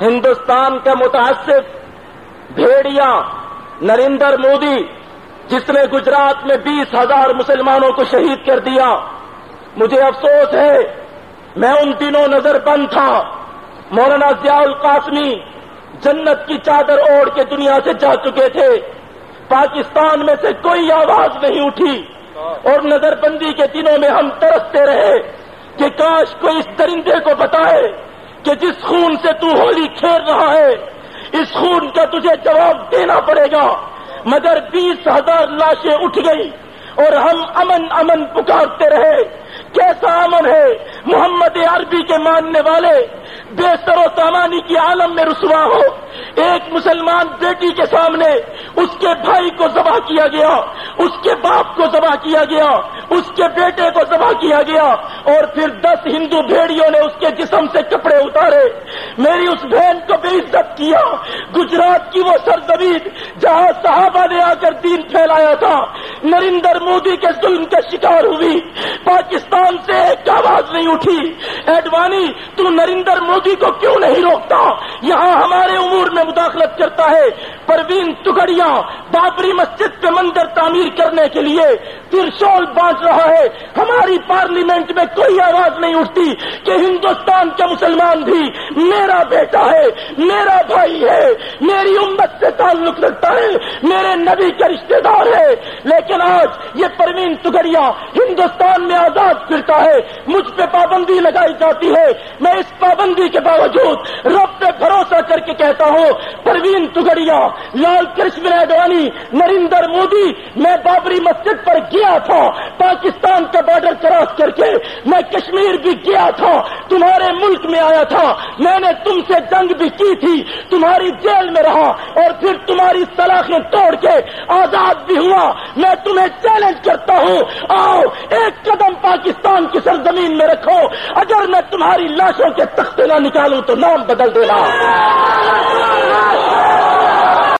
ہندوستان کا متاثر بھیڑیا نریندر مودی، جس نے گجرات میں بیس ہزار مسلمانوں کو شہید کر دیا۔ مجھے افسوس ہے، میں ان دنوں نظر بند تھا۔ مولانا ضیاء القاسمی جنت کی چادر اوڑھ کے دنیا سے جا چکے تھے۔ پاکستان میں سے کوئی آواز نہیں اٹھی۔ اور نظر بندی کے دنوں میں ہم ترستے رہے کہ کاش کوئی اس درندے کو بتائے۔ کہ جس خون سے تو ہولی کھیل رہا ہے، اس خون کا تجھے جواب دینا پڑے گا۔ مگر بیس ہزار لاشیں اٹھ گئی اور ہم امن امن پکارتے رہے۔ کیسا امن ہے؟ محمد عربی کے ماننے والے، بے سر و سامانی کی عالم میں رسوا ہو۔ ایک مسلمان بیٹی کے سامنے اس کے بھائی کو ذبح کیا گیا، اس کے باپ کو ذبح کیا گیا، اس کے بیٹے کو ذبح کیا گیا، اور پھر دس ہندو بھیڑیوں نے اس کے جسم سے کپڑے اتارے۔ میری اس بہن کو بے عزت کیا۔ گجرات کی وہ سرزمین جہاں صحابہ نے آ کر دین پھیلایا تھا نریندر مودی کے ظلم کا شکار ہوئی۔ پاکستان سے ایک آواز نہیں اٹھی۔ ایڈوانی، تو نریندر مودی کو کیوں نہیں روکتا؟ یہاں ہمارے امور میں مداخلت کرتا ہے پروین ٹکڑیاں بابری مسجد پہ مندر تعمیر کرنے کے لیے ترشول بانٹ رہا ہے۔ ہماری پارلیمنٹ میں کوئی آواز نہیں اٹھتی کہ ہندوستان کا مسلمان بھی میرا بیٹا ہے، میرا بھائی ہے، میری امت سے تعلق رکھتا ہے، میرے نبی کا رشتے دار ہے۔ لیکن آج یہ پروین ٹکڑیاں ہندوستان میں آزاد پھرتا ہے، مجھ پہ پابندی لگائی جاتی ہے۔ میں اس پابندی کے باوجود رب پہ بھروسہ کر کے کہتا ہوں، پروین ٹکڑیاں لال کرشن اڈوانی نریندر مودی، میں بابری مسجد پر گیا تھا، پاکستان کا بارڈر کراس کر کے میں کشمیر بھی گیا تھا، تمہارے ملک میں آیا تھا، میں نے تم سے جنگ بھی کی تھی، تمہاری جیل میں رہا اور پھر تمہاری سلاخیں توڑ کے آزاد بھی ہوا، میں تمہیں چیلنج کرتا ہوں، آؤ، ایک قدم پاکستان کی سرزمین میں رکھو، اگر میں تمہاری لاشوں کے تختے نہ نکالوں تو نام بدل دینا۔